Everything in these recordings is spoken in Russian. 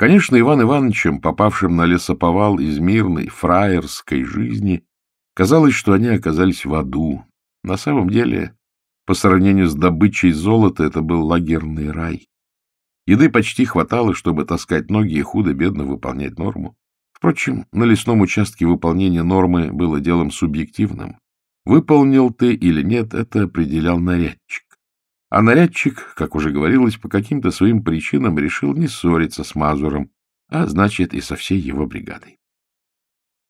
Конечно, Иван Ивановичем, попавшим на лесоповал из мирной, фраерской жизни, казалось, что они оказались в аду. На самом деле, по сравнению с добычей золота, это был лагерный рай. Еды почти хватало, чтобы таскать ноги и худо-бедно выполнять норму. Впрочем, на лесном участке выполнение нормы было делом субъективным. Выполнил ты или нет, это определял нарядчик. А нарядчик, как уже говорилось, по каким-то своим причинам решил не ссориться с Мазуром, а значит и со всей его бригадой.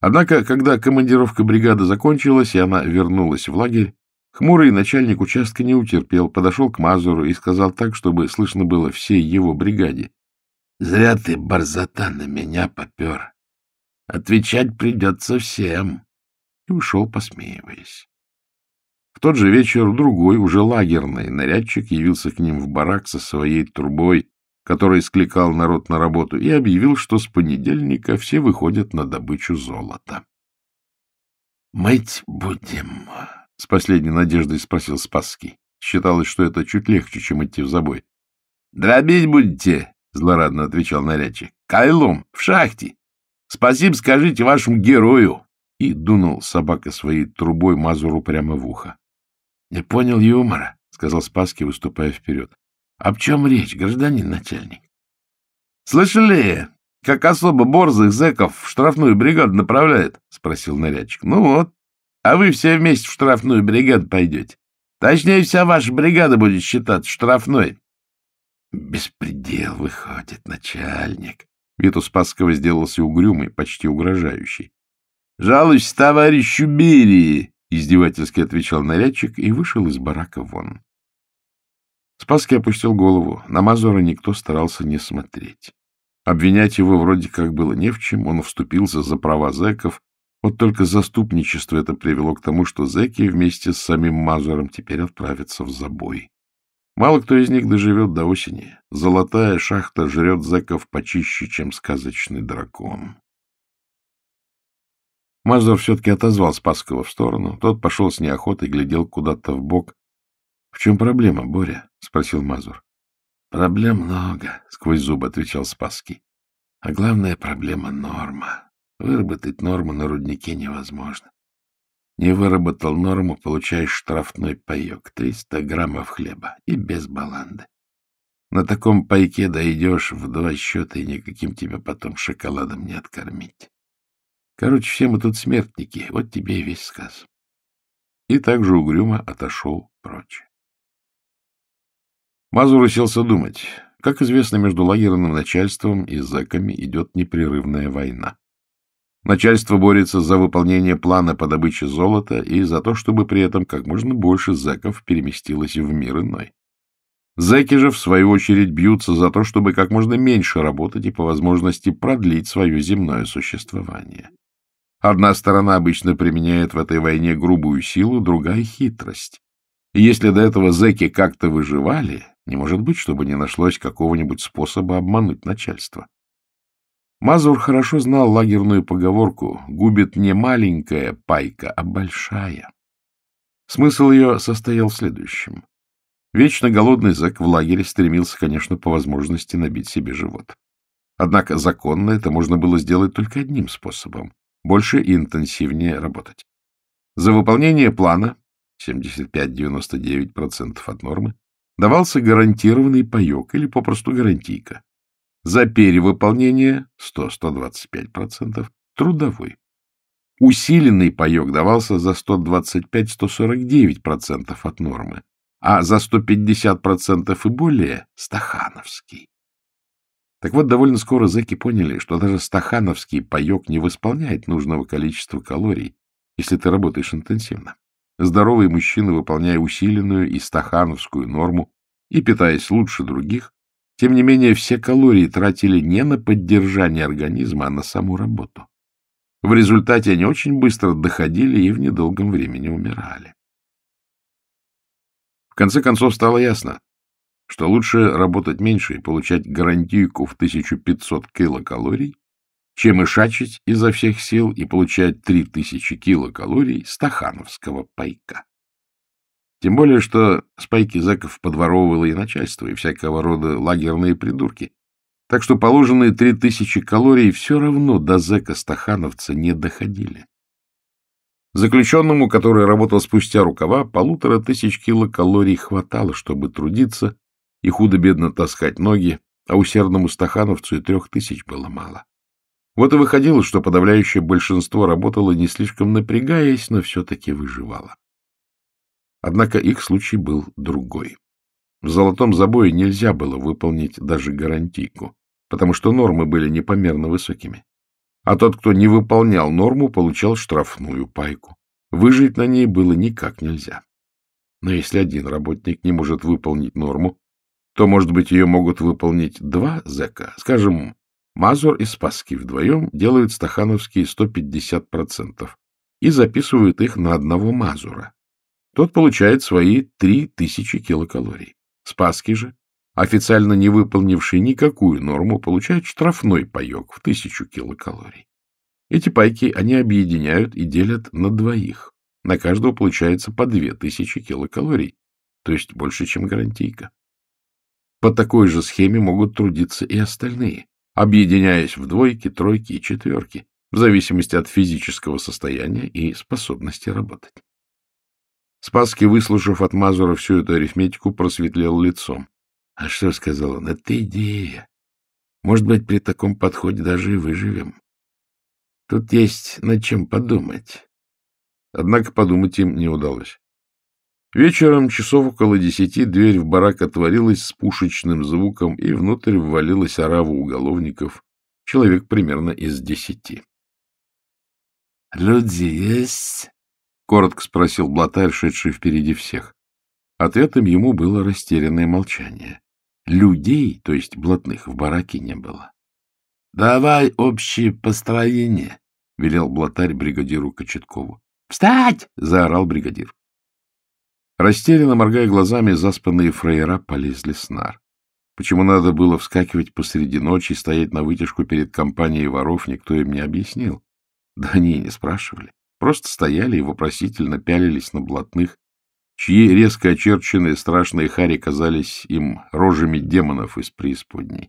Однако, когда командировка бригады закончилась, и она вернулась в лагерь, хмурый начальник участка не утерпел, подошел к Мазуру и сказал так, чтобы слышно было всей его бригаде. — Зря ты, борзота, на меня попер. Отвечать придется всем. И ушел, посмеиваясь. В тот же вечер другой, уже лагерный, нарядчик явился к ним в барак со своей трубой, который скликал народ на работу, и объявил, что с понедельника все выходят на добычу золота. — Мыть будем? — с последней надеждой спросил Спасский. Считалось, что это чуть легче, чем идти в забой. — Дробить будете? — злорадно отвечал нарядчик. — Кайлом, в шахте. Спасибо скажите вашему герою. И дунул собака своей трубой Мазуру прямо в ухо. — Не понял юмора, — сказал Спаски, выступая вперед. — Об чем речь, гражданин начальник? — Слышали, как особо борзых зэков в штрафную бригаду направляет? — спросил нарядчик. — Ну вот. А вы все вместе в штрафную бригаду пойдете. Точнее, вся ваша бригада будет считаться штрафной. — Беспредел выходит, начальник. Вид у Спасского сделался угрюмый, почти угрожающий. — Жалуюсь товарищу Берии, — издевательски отвечал нарядчик и вышел из барака вон. Спасский опустил голову. На Мазура никто старался не смотреть. Обвинять его вроде как было не в чем, он вступился за права зэков, вот только заступничество это привело к тому, что зэки вместе с самим Мазуром теперь отправятся в забой. Мало кто из них доживет до осени. Золотая шахта жрет зэков почище, чем сказочный дракон. Мазур все-таки отозвал Спасского в сторону. Тот пошел с неохотой, глядел куда-то в бок. — В чем проблема, Боря? — спросил Мазур. — Проблем много, — сквозь зубы отвечал Спасский. — А главная проблема — норма. Выработать норму на руднике невозможно. Не выработал норму, получаешь штрафной паек — 300 граммов хлеба и без баланды. На таком пайке дойдешь в два счета, и никаким тебя потом шоколадом не откормить. Короче, все мы тут смертники, вот тебе и весь сказ. И также угрюмо отошел прочь. Мазур уселся думать. Как известно, между лагерным начальством и зэками идет непрерывная война. Начальство борется за выполнение плана по добыче золота и за то, чтобы при этом как можно больше зэков переместилось в мир иной. Зэки же, в свою очередь, бьются за то, чтобы как можно меньше работать и по возможности продлить свое земное существование. Одна сторона обычно применяет в этой войне грубую силу, другая — хитрость. И если до этого зэки как-то выживали, не может быть, чтобы не нашлось какого-нибудь способа обмануть начальство. Мазур хорошо знал лагерную поговорку «губит не маленькая пайка, а большая». Смысл ее состоял в следующем. Вечно голодный зэк в лагере стремился, конечно, по возможности набить себе живот. Однако законно это можно было сделать только одним способом больше и интенсивнее работать. За выполнение плана 75-99% от нормы давался гарантированный паек или попросту гарантийка. За перевыполнение 100-125% трудовой. Усиленный паек давался за 125-149% от нормы, а за 150% и более — стахановский. Так вот, довольно скоро зэки поняли, что даже стахановский паек не восполняет нужного количества калорий, если ты работаешь интенсивно. Здоровые мужчины, выполняя усиленную и стахановскую норму и питаясь лучше других, тем не менее все калории тратили не на поддержание организма, а на саму работу. В результате они очень быстро доходили и в недолгом времени умирали. В конце концов стало ясно, что лучше работать меньше и получать гарантийку в 1500 килокалорий, чем ишачить изо всех сил и получать 3000 килокалорий стахановского пайка. Тем более, что спайки зэков подворовывало и начальство, и всякого рода лагерные придурки. Так что положенные три тысячи калорий все равно до зэка-стахановца не доходили. Заключенному, который работал спустя рукава, полутора тысяч килокалорий хватало, чтобы трудиться и худо-бедно таскать ноги, а усердному стахановцу и трех тысяч было мало. Вот и выходило, что подавляющее большинство работало не слишком напрягаясь, но все-таки выживало. Однако их случай был другой. В золотом забое нельзя было выполнить даже гарантийку, потому что нормы были непомерно высокими. А тот, кто не выполнял норму, получал штрафную пайку. Выжить на ней было никак нельзя. Но если один работник не может выполнить норму, то, может быть, ее могут выполнить два зэка. Скажем, Мазур и Спасский вдвоем делают стахановские 150% и записывают их на одного Мазура. Тот получает свои 3000 килокалорий. Спасский же, официально не выполнивший никакую норму, получает штрафной паек в 1000 килокалорий. Эти пайки они объединяют и делят на двоих. На каждого получается по 2000 килокалорий, то есть больше, чем гарантийка. По такой же схеме могут трудиться и остальные, объединяясь в двойки, тройки и четверки, в зависимости от физического состояния и способности работать. Спасский, выслушав от Мазура всю эту арифметику, просветлел лицом. — А что, — сказал он, — это идея. Может быть, при таком подходе даже и выживем. Тут есть над чем подумать. Однако подумать им не удалось. Вечером, часов около десяти, дверь в барак отворилась с пушечным звуком, и внутрь ввалилась орава уголовников, человек примерно из десяти. — Люди есть? — коротко спросил блатарь, шедший впереди всех. Ответом ему было растерянное молчание. Людей, то есть блатных, в бараке не было. — Давай общее построение, — велел блатарь бригадиру Кочеткову. — Встать! — заорал бригадир. Растерянно моргая глазами, заспанные фрейера полезли с нар. Почему надо было вскакивать посреди ночи и стоять на вытяжку перед компанией воров, никто им не объяснил. Да они и не спрашивали. Просто стояли и вопросительно пялились на блатных, чьи резко очерченные страшные хари казались им рожами демонов из преисподней.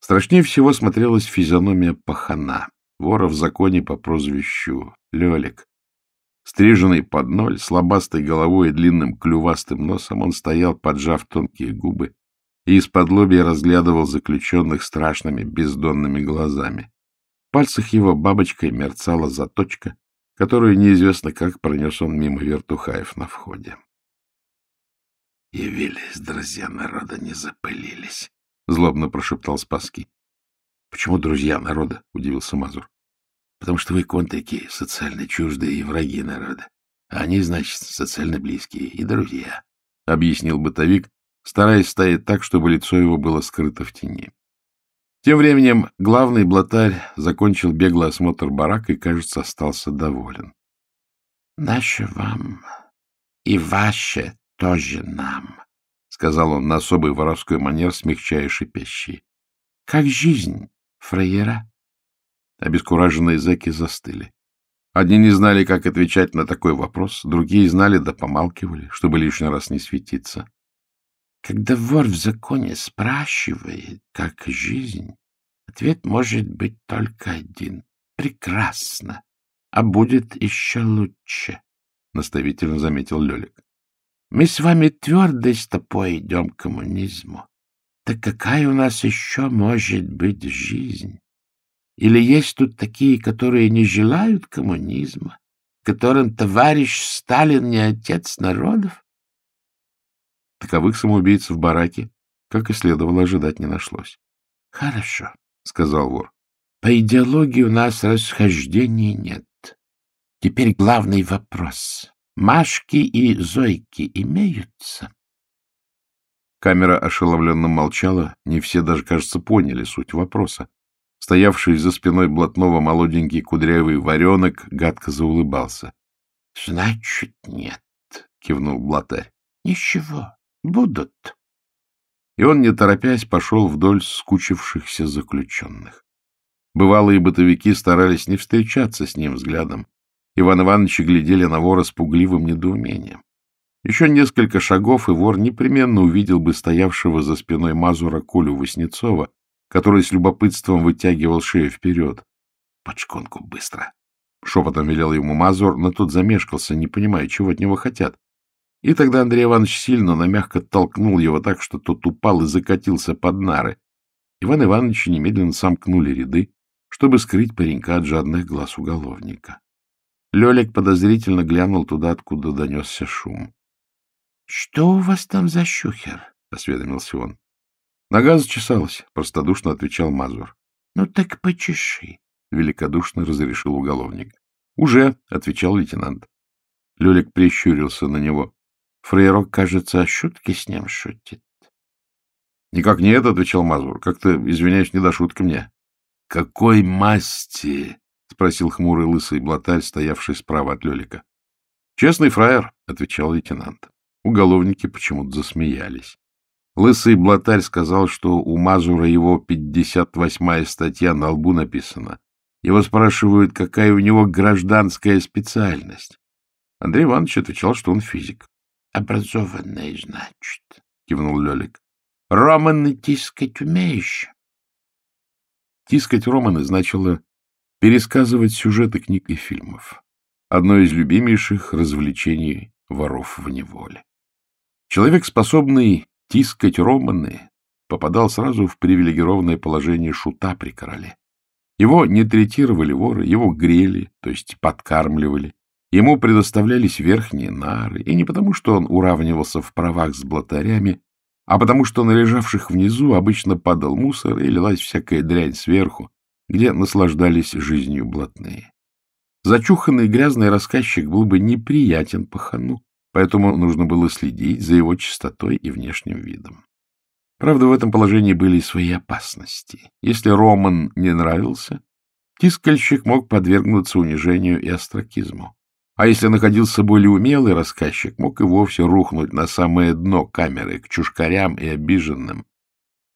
Страшнее всего смотрелась физиономия пахана, вора в законе по прозвищу Лелик, Стриженный под ноль, слабастой головой и длинным клювастым носом, он стоял, поджав тонкие губы, и из-под лобья разглядывал заключенных страшными бездонными глазами. В пальцах его бабочкой мерцала заточка, которую неизвестно как пронес он мимо вертухаев на входе. «Явились, друзья народа, не запылились», — злобно прошептал Спасский. «Почему друзья народа?» — удивился Мазур потому что вы контаки, социально чуждые и враги народа. А они, значит, социально близкие и друзья, — объяснил бытовик, стараясь стоять так, чтобы лицо его было скрыто в тени. Тем временем главный блатарь закончил беглый осмотр барака и, кажется, остался доволен. — Наше вам и ваше тоже нам, — сказал он на особый воровской манер, смягчая шипящий. — Как жизнь, фраера? Обескураженные зэки застыли. Одни не знали, как отвечать на такой вопрос, другие знали да помалкивали, чтобы лишний раз не светиться. Когда вор в законе спрашивает, как жизнь, ответ может быть только один — прекрасно, а будет еще лучше, — наставительно заметил Лелик. Мы с вами твердой стопой идем к коммунизму. Так какая у нас еще может быть жизнь? Или есть тут такие, которые не желают коммунизма, которым товарищ Сталин не отец народов? Таковых самоубийц в бараке, как и следовало ожидать, не нашлось. — Хорошо, — сказал вор. — По идеологии у нас расхождений нет. Теперь главный вопрос. Машки и Зойки имеются? Камера ошеломленно молчала, не все даже, кажется, поняли суть вопроса. Стоявший за спиной блатного молоденький кудрявый варенок гадко заулыбался. — Значит, нет, — кивнул блатарь. — Ничего, будут. И он, не торопясь, пошел вдоль скучившихся заключенных. Бывалые бытовики старались не встречаться с ним взглядом. Иван Иванович глядели на вора с пугливым недоумением. Еще несколько шагов, и вор непременно увидел бы стоявшего за спиной Мазура Колю Васнецова, который с любопытством вытягивал шею вперед. — Под шконку, быстро! — шепотом велел ему Мазур, но тот замешкался, не понимая, чего от него хотят. И тогда Андрей Иванович сильно, но мягко толкнул его так, что тот упал и закатился под нары. Иван Иванович немедленно сомкнули ряды, чтобы скрыть паренька от жадных глаз уголовника. Лелик подозрительно глянул туда, откуда донесся шум. — Что у вас там за щухер? — осведомился он. — Нога зачесалась, — простодушно отвечал Мазур. — Ну так почеши, — великодушно разрешил уголовник. — Уже, — отвечал лейтенант. Лелик прищурился на него. Фрейрок, кажется, шутки с ним шутит. — Никак нет, — отвечал Мазур. — Как-то, извиняюсь, не до шутки мне. — Какой масти? — спросил хмурый лысый блатарь, стоявший справа от Лелика. — Честный фраер, — отвечал лейтенант. Уголовники почему-то засмеялись. Лысый блатарь сказал, что у Мазура его пятьдесят восьмая статья на лбу написана. Его спрашивают, какая у него гражданская специальность. Андрей Иванович отвечал, что он физик. — Образованный, значит, — кивнул Лелик. — Романы тискать умеешь? Тискать романы значило пересказывать сюжеты книг и фильмов. Одно из любимейших развлечений воров в неволе. Человек, способный тискать романы, попадал сразу в привилегированное положение шута при короле. Его не третировали воры, его грели, то есть подкармливали. Ему предоставлялись верхние нары, и не потому, что он уравнивался в правах с блатарями, а потому, что на лежавших внизу обычно падал мусор и лилась всякая дрянь сверху, где наслаждались жизнью блатные. Зачуханный грязный рассказчик был бы неприятен пахану, поэтому нужно было следить за его чистотой и внешним видом. Правда, в этом положении были и свои опасности. Если Роман не нравился, тискальщик мог подвергнуться унижению и остракизму. А если находился более умелый рассказчик, мог и вовсе рухнуть на самое дно камеры к чушкарям и обиженным.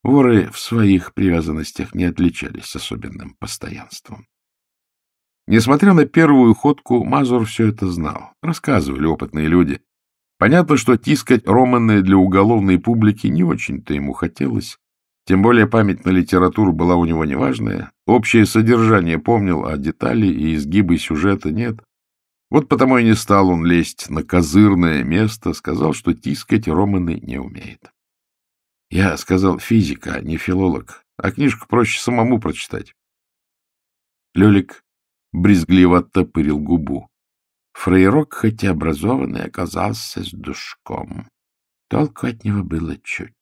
Воры в своих привязанностях не отличались особенным постоянством. Несмотря на первую ходку, Мазур все это знал. Рассказывали опытные люди. Понятно, что тискать романы для уголовной публики не очень-то ему хотелось. Тем более память на литературу была у него неважная. Общее содержание помнил, а детали и изгибы сюжета нет. Вот потому и не стал он лезть на козырное место, сказал, что тискать романы не умеет. Я сказал физика, а не филолог, а книжку проще самому прочитать. Лёлик брезгливо оттопырил губу. Фрейрок, хотя образованный, оказался с душком. Толку от него было чуть.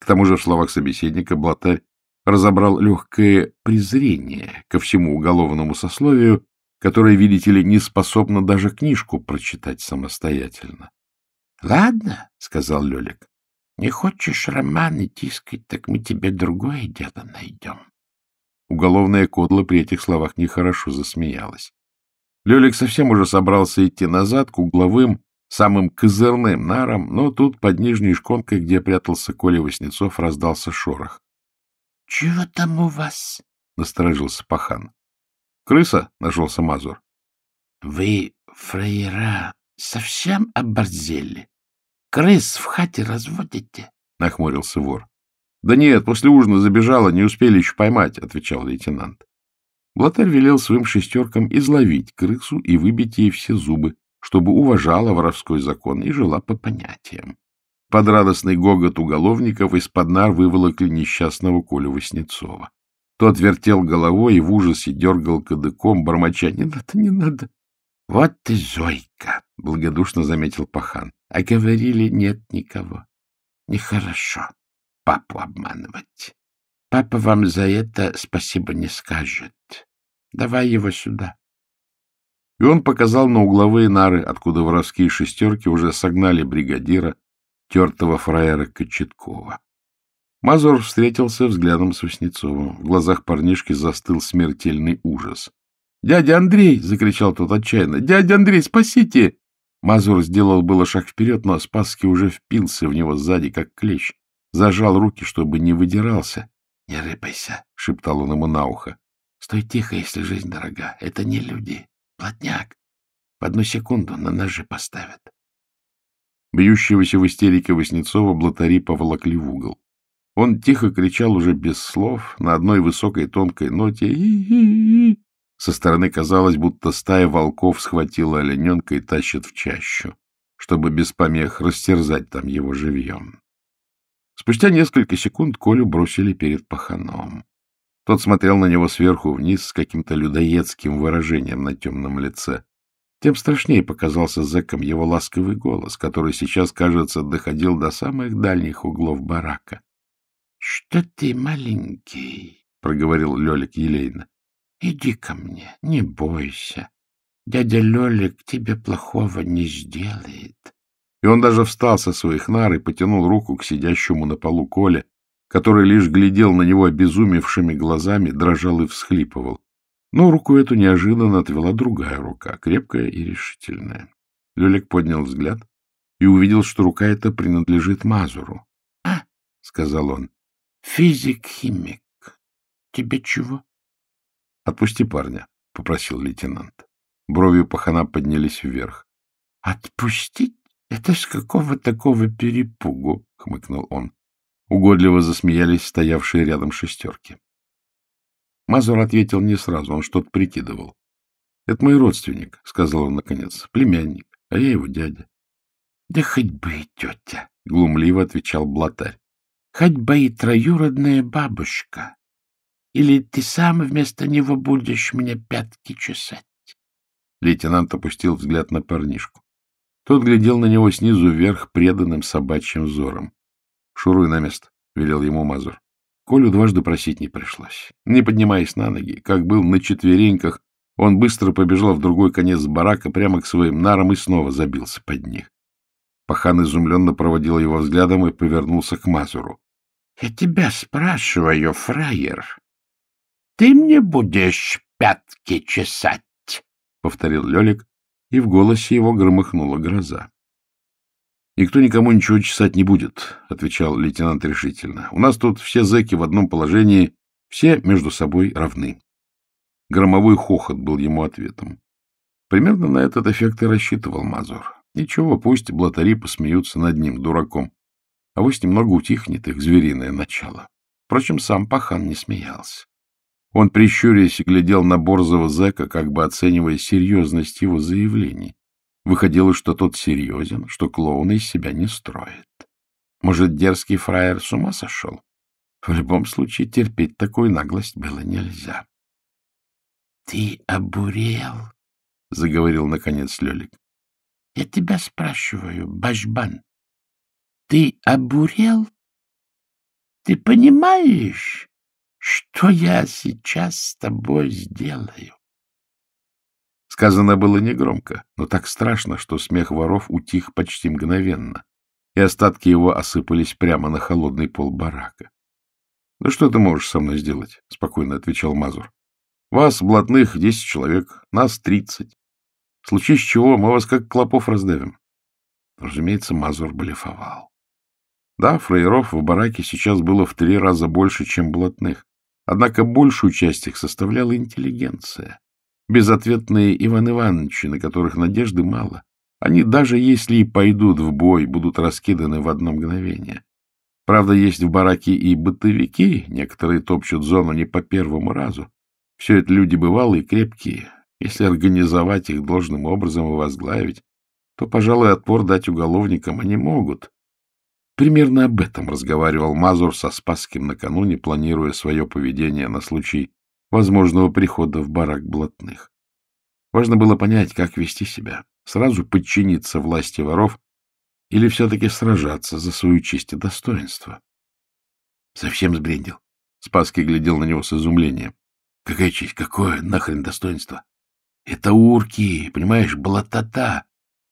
К тому же в словах собеседника Блатарь разобрал легкое презрение ко всему уголовному сословию, которое, видите ли, не способно даже книжку прочитать самостоятельно. — Ладно, — сказал Лёлик, — не хочешь романы тискать, так мы тебе другое дело найдем. Уголовная кодла при этих словах нехорошо засмеялась. Лёлик совсем уже собрался идти назад к угловым, самым козырным нарам, но тут под нижней шконкой, где прятался Коля Васнецов, раздался шорох. — Чего там у вас? — насторожился пахан. — Крыса, — нашелся Мазур. — Вы, фраера, совсем оборзели? Крыс в хате разводите? — нахмурился вор. — Да нет, после ужина забежала, не успели еще поймать, — отвечал лейтенант. Блатарь велел своим шестеркам изловить крысу и выбить ей все зубы, чтобы уважала воровской закон и жила по понятиям. Под радостный гогот уголовников из-под нар выволокли несчастного Колю Васнецова. Тот вертел головой и в ужасе дергал кадыком, бормоча «Не надо, не надо!» — Вот ты, Зойка! — благодушно заметил пахан. — А говорили, нет никого. Нехорошо папу обманывать. Папа вам за это спасибо не скажет. Давай его сюда. И он показал на угловые нары, откуда воровские шестерки уже согнали бригадира, тертого фраера Кочеткова. Мазур встретился взглядом с Васнецовым. В глазах парнишки застыл смертельный ужас. «Дядя Андрей!» — закричал тот отчаянно. «Дядя Андрей, спасите!» Мазур сделал было шаг вперед, но Спасский уже впился в него сзади, как клещ зажал руки, чтобы не выдирался. — Не рыпайся, — шептал он ему на ухо. — Стой тихо, если жизнь дорога. Это не люди. Плотняк. В одну секунду на ножи поставят. Бьющегося в истерике Васнецова блатари поволокли в угол. Он тихо кричал уже без слов, на одной высокой тонкой ноте и, -и, Со стороны казалось, будто стая волков схватила олененка и тащит в чащу, чтобы без помех растерзать там его живьем. Спустя несколько секунд Колю бросили перед паханом. Тот смотрел на него сверху вниз с каким-то людоедским выражением на темном лице. Тем страшнее показался зэком его ласковый голос, который сейчас, кажется, доходил до самых дальних углов барака. — Что ты маленький? — проговорил Лёлик елейно. — Иди ко мне, не бойся. Дядя Лёлик тебе плохого не сделает. И он даже встал со своих нар и потянул руку к сидящему на полу Коле, который лишь глядел на него обезумевшими глазами, дрожал и всхлипывал. Но руку эту неожиданно отвела другая рука, крепкая и решительная. Лёлик поднял взгляд и увидел, что рука эта принадлежит Мазуру. — А, — сказал он, — физик-химик. Тебе чего? — Отпусти парня, — попросил лейтенант. Брови пахана поднялись вверх. — Отпустить? Это с какого такого перепугу? — хмыкнул он. Угодливо засмеялись стоявшие рядом шестерки. Мазур ответил не сразу, он что-то прикидывал. — Это мой родственник, — сказал он наконец, — племянник, а я его дядя. — Да хоть бы и тетя, — глумливо отвечал блатарь. — Хоть бы и троюродная бабушка. Или ты сам вместо него будешь мне пятки чесать? Лейтенант опустил взгляд на парнишку. Тот глядел на него снизу вверх преданным собачьим взором. — Шуруй на место, — велел ему Мазур. Колю дважды просить не пришлось. Не поднимаясь на ноги, как был на четвереньках, он быстро побежал в другой конец барака прямо к своим нарам и снова забился под них. Пахан изумленно проводил его взглядом и повернулся к Мазуру. — Я тебя спрашиваю, фраер, ты мне будешь пятки чесать? — повторил Лелик, и в голосе его громыхнула гроза. — Никто никому ничего чесать не будет, — отвечал лейтенант решительно. — У нас тут все зэки в одном положении, все между собой равны. Громовой хохот был ему ответом. Примерно на этот эффект и рассчитывал Мазур. Ничего, пусть блатари посмеются над ним, дураком. А вось немного утихнет их звериное начало. Впрочем, сам пахан не смеялся. Он, прищурясь, глядел на борзого зэка, как бы оценивая серьезность его заявлений. Выходило, что тот серьезен, что клоуна из себя не строит. Может, дерзкий фраер с ума сошел? В любом случае, терпеть такую наглость было нельзя. — Ты обурел? — заговорил, наконец, Лёлик. — Я тебя спрашиваю, Башбан, ты обурел? Ты понимаешь, что я сейчас с тобой сделаю? Сказано было негромко, но так страшно, что смех воров утих почти мгновенно, и остатки его осыпались прямо на холодный пол барака. — Да что ты можешь со мной сделать? — спокойно отвечал Мазур. — Вас, блатных, десять человек, нас тридцать. В случае чего мы вас как клопов раздавим. Разумеется, Мазур блефовал. Да, фраеров в бараке сейчас было в три раза больше, чем блатных. Однако большую часть их составляла интеллигенция безответные Иван Ивановичи, на которых надежды мало. Они даже если и пойдут в бой, будут раскиданы в одно мгновение. Правда, есть в бараке и бытовики, некоторые топчут зону не по первому разу. Все это люди бывалые крепкие. Если организовать их должным образом и возглавить, то, пожалуй, отпор дать уголовникам они могут. Примерно об этом разговаривал Мазур со Спасским накануне, планируя свое поведение на случай возможного прихода в барак блатных. Важно было понять, как вести себя, сразу подчиниться власти воров или все-таки сражаться за свою честь и достоинство. Совсем сбрендил. Спасский глядел на него с изумлением. Какая честь, какое нахрен достоинство? Это урки, понимаешь, блатота.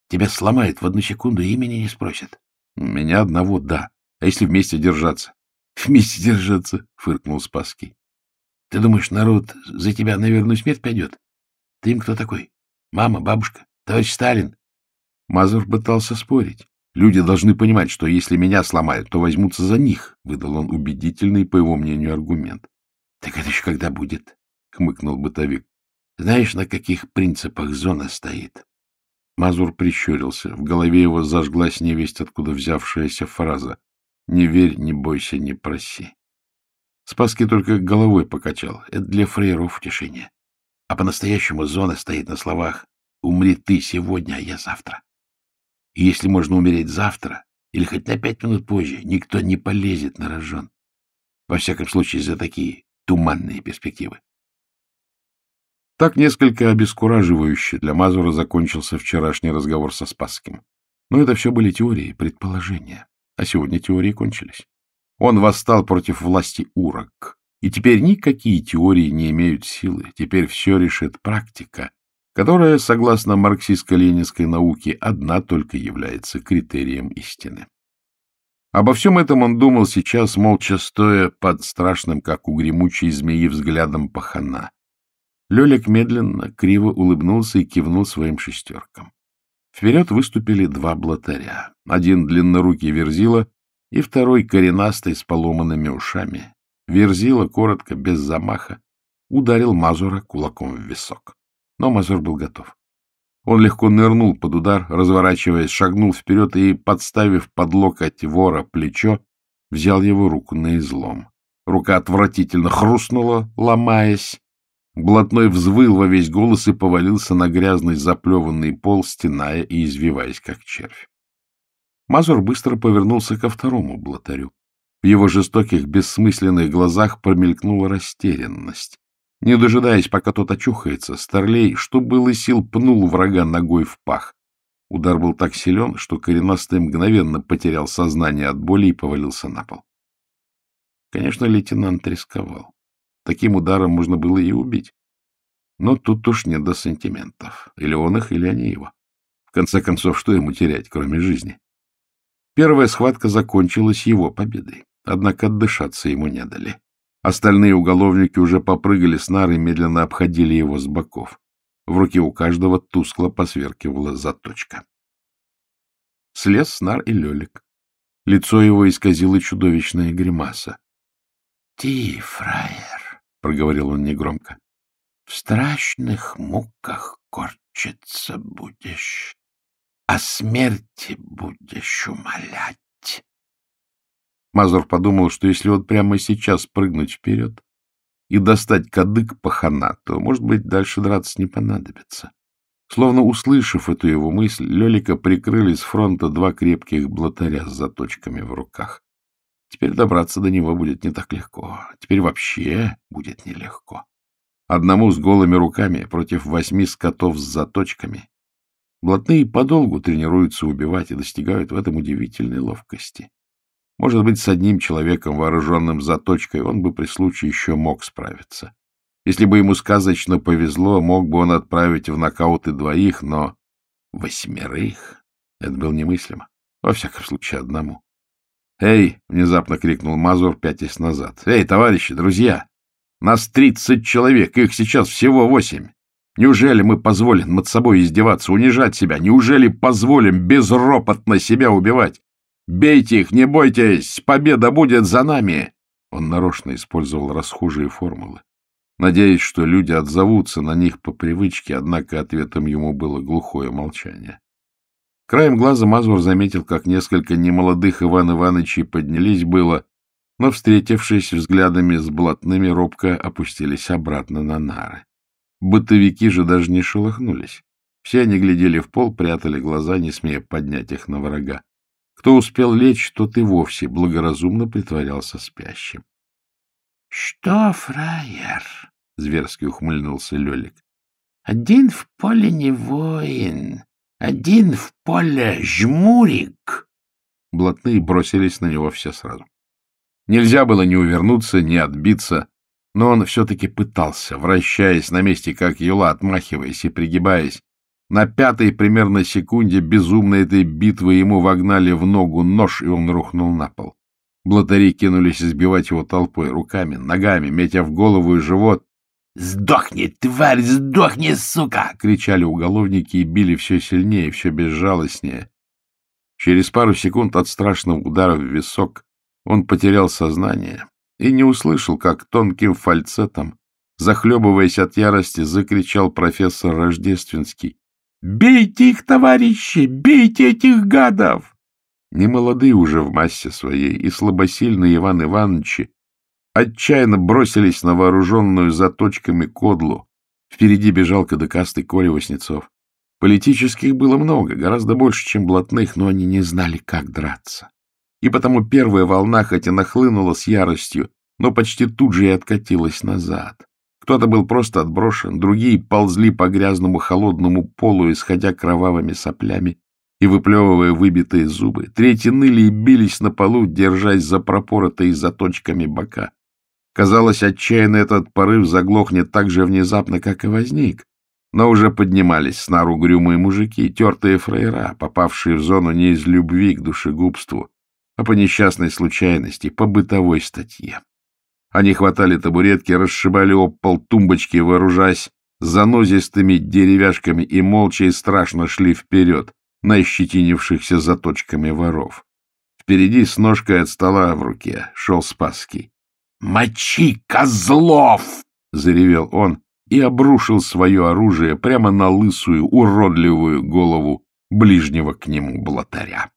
Тебя сломает в одну секунду, имени не спросят. Меня одного, да. А если вместе держаться? Вместе держаться, фыркнул Спасский. Ты думаешь, народ за тебя на смерть пойдет? Ты им кто такой? Мама, бабушка, товарищ Сталин? Мазур пытался спорить. Люди должны понимать, что если меня сломают, то возьмутся за них, — выдал он убедительный, по его мнению, аргумент. — Так это еще когда будет? — хмыкнул бытовик. — Знаешь, на каких принципах зона стоит? Мазур прищурился. В голове его зажглась невесть, откуда взявшаяся фраза. Не верь, не бойся, не проси. Спаски только головой покачал. Это для фрейров утешение. А по-настоящему зона стоит на словах «Умри ты сегодня, а я завтра». И если можно умереть завтра, или хоть на пять минут позже, никто не полезет на рожон. Во всяком случае, за такие туманные перспективы. Так несколько обескураживающе для Мазура закончился вчерашний разговор со Спасским. Но это все были теории, предположения. А сегодня теории кончились. Он восстал против власти урок. И теперь никакие теории не имеют силы. Теперь все решит практика, которая, согласно марксистско-ленинской науке, одна только является критерием истины. Обо всем этом он думал сейчас, молча стоя под страшным, как у гремучей змеи, взглядом пахана. Лелик медленно, криво улыбнулся и кивнул своим шестеркам. Вперед выступили два блатаря. Один длиннорукий верзила и второй коренастый с поломанными ушами. Верзила, коротко, без замаха, ударил Мазура кулаком в висок. Но Мазур был готов. Он легко нырнул под удар, разворачиваясь, шагнул вперед и, подставив под локоть вора плечо, взял его руку на излом. Рука отвратительно хрустнула, ломаясь. Блатной взвыл во весь голос и повалился на грязный заплеванный пол, стеная и извиваясь, как червь. Мазур быстро повернулся ко второму блатарю. В его жестоких, бессмысленных глазах промелькнула растерянность. Не дожидаясь, пока тот очухается, Старлей, что было сил, пнул врага ногой в пах. Удар был так силен, что коренастый мгновенно потерял сознание от боли и повалился на пол. Конечно, лейтенант рисковал. Таким ударом можно было и убить. Но тут уж не до сантиментов. Или он их, или они его. В конце концов, что ему терять, кроме жизни? Первая схватка закончилась его победой. Однако отдышаться ему не дали. Остальные уголовники уже попрыгали с нары и медленно обходили его с боков. В руке у каждого тускло посверкивала заточка. Слез с нар и Лелик. Лицо его исказило чудовищная гримаса. — Ты, фраер, — проговорил он негромко, — в страшных муках корчиться будешь, а смерти будешь умолять. Мазур подумал, что если вот прямо сейчас прыгнуть вперед и достать кадык пахана, то, может быть, дальше драться не понадобится. Словно услышав эту его мысль, Лелика прикрыли с фронта два крепких блатаря с заточками в руках. Теперь добраться до него будет не так легко. Теперь вообще будет нелегко. Одному с голыми руками против восьми скотов с заточками. Блатные подолгу тренируются убивать и достигают в этом удивительной ловкости. Может быть, с одним человеком, вооруженным заточкой, он бы при случае еще мог справиться. Если бы ему сказочно повезло, мог бы он отправить в нокауты двоих, но восьмерых — это было немыслимо. Во всяком случае, одному. «Эй!» — внезапно крикнул Мазур, пятясь назад. «Эй, товарищи, друзья! Нас тридцать человек, их сейчас всего восемь. Неужели мы позволим над собой издеваться, унижать себя? Неужели позволим безропотно себя убивать? «Бейте их, не бойтесь! Победа будет за нами!» Он нарочно использовал расхожие формулы, надеясь, что люди отзовутся на них по привычке, однако ответом ему было глухое молчание. Краем глаза Мазур заметил, как несколько немолодых Иван Ивановичей поднялись было, но, встретившись взглядами с блатными, робко опустились обратно на нары. Бытовики же даже не шелохнулись. Все они глядели в пол, прятали глаза, не смея поднять их на врага. Кто успел лечь, тот и вовсе благоразумно притворялся спящим. — Что, фраер? — зверски ухмыльнулся Лелик. — Один в поле не воин, один в поле жмурик. Блатные бросились на него все сразу. Нельзя было ни увернуться, ни отбиться, но он все-таки пытался, вращаясь на месте, как юла, отмахиваясь и пригибаясь, на пятой примерно секунде безумно этой битвы ему вогнали в ногу нож, и он рухнул на пол. Блатари кинулись избивать его толпой, руками, ногами, метя в голову и живот. «Сдохни, тварь, сдохни, сука!» — кричали уголовники и били все сильнее, все безжалостнее. Через пару секунд от страшного удара в висок он потерял сознание и не услышал, как тонким фальцетом, захлебываясь от ярости, закричал профессор Рождественский. Бейте их, товарищи! Бейте этих гадов! немолодые уже в массе своей, и слабосильные Иван Ивановичи отчаянно бросились на вооруженную заточками кодлу. Впереди бежал кадыкастый Коля Васнецов. Политических было много, гораздо больше, чем блатных, но они не знали, как драться. И потому первая волна, хоть и нахлынула с яростью, но почти тут же и откатилась назад. Кто-то был просто отброшен, другие ползли по грязному холодному полу, исходя кровавыми соплями и выплевывая выбитые зубы. Третьи ныли и бились на полу, держась за пропоротые заточками бока. Казалось, отчаянно этот порыв заглохнет так же внезапно, как и возник. Но уже поднимались с нар угрюмые мужики, тертые фраера, попавшие в зону не из любви к душегубству, а по несчастной случайности, по бытовой статье. Они хватали табуретки, расшибали об пол тумбочки, вооружаясь занозистыми деревяшками и молча и страшно шли вперед на ощетинившихся заточками воров. Впереди с ножкой от стола в руке шел Спасский. «Мочи, козлов!» — заревел он и обрушил свое оружие прямо на лысую, уродливую голову ближнего к нему блатаря.